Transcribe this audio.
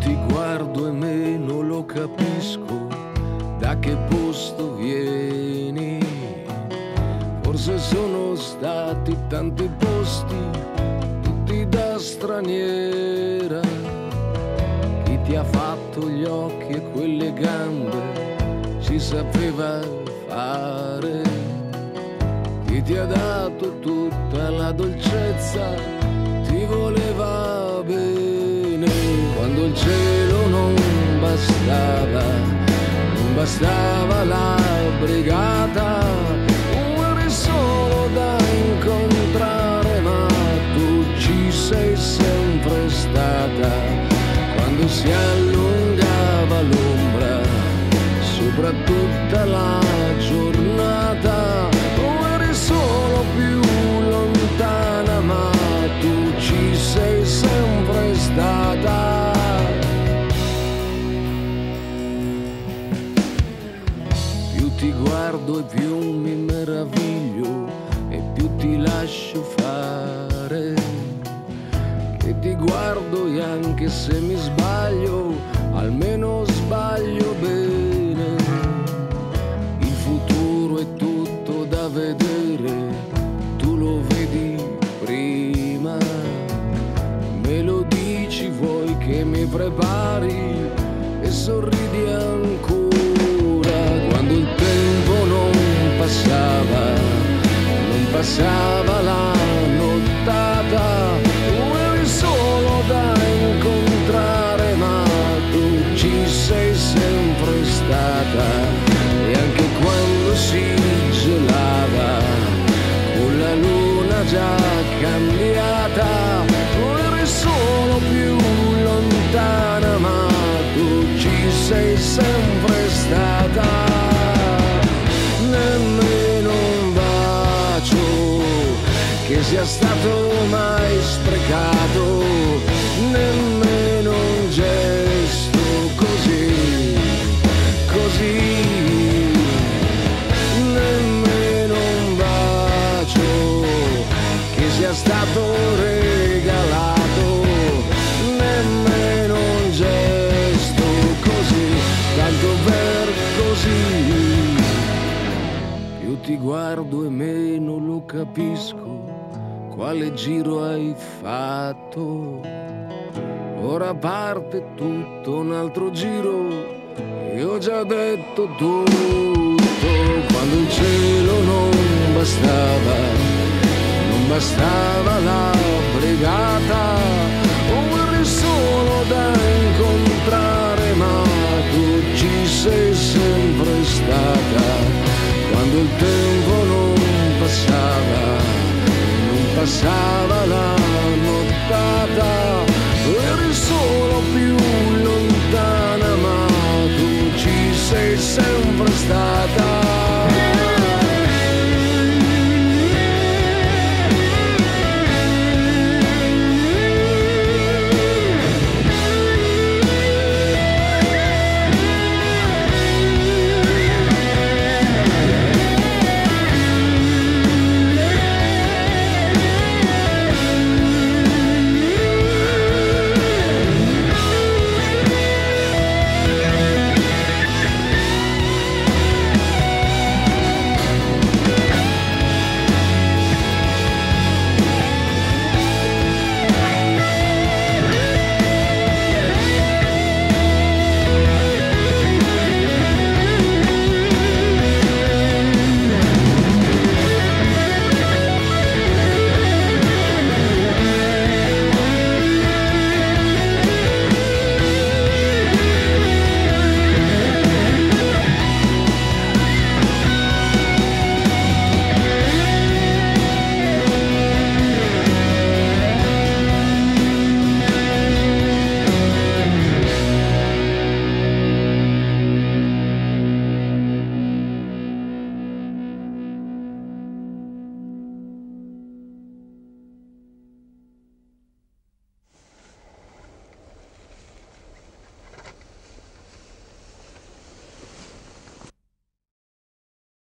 ti guardo e meno lo capisco da che posto vieni. Forse sono stati tanti posti, tutti da straniera. Chi ti ha fatto gli occhi e quelle gambe ci sapeva fare. Chi ti ha dato tutta la dolcezza cielo non bastava, non bastava la brigata, eri solo da incontrare, ma tu ci sei sempre stata. Quando si allungava l'ombra sopra tutta la guardo e più mi meraviglio e più ti lascio fare. E ti guardo e anche se mi sbaglio, almeno sbaglio bene. Il futuro è tutto da vedere, tu lo vedi prima. Me lo dici, vuoi che mi prepari e sorridi ancora passava la nottata, tu eri solo da incontrare, ma tu ci sei sempre stata sia stato mai sprecato, nemmeno un gesto così, così nemmeno un bacio che sia stato regalato, nemmeno un gesto così, tanto per così. Più ti guardo e meno lo capisco, quale giro hai fatto. Ora parte tutto un altro giro, e ho già detto tutto, quando il cielo non bastava, non bastava la